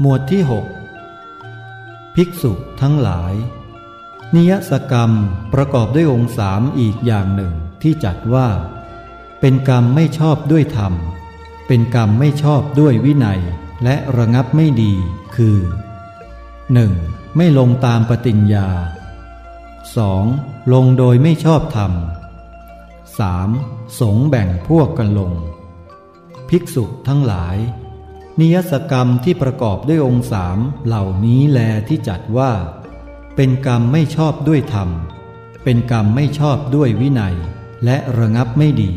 หมวดที่ 6 ภิกษุทั้งหลาย นิยสกรรมประกอบด้วยองค์สามอีกอย่างหนึ่งที่จัดว่า เป็นกรรมไม่ชอบด้วยธรรม เป็นกรรมไม่ชอบด้วยวินัย และระงับไม่ดีคือ 1. ไม่ลงตามปฏิญญา 2. ลงโดยไม่ชอบธรรม 3. สงแบ่งพวกกันลง ภิกษุทั้งหลาย นิยสกรรมที่ประกอบด้วยองค์สามเหล่านี้แลที่จัดว่า เป็นกรรมไม่ชอบด้วยธรรม เป็นกรรมไม่ชอบด้วยวินัย และระงับไม่ดี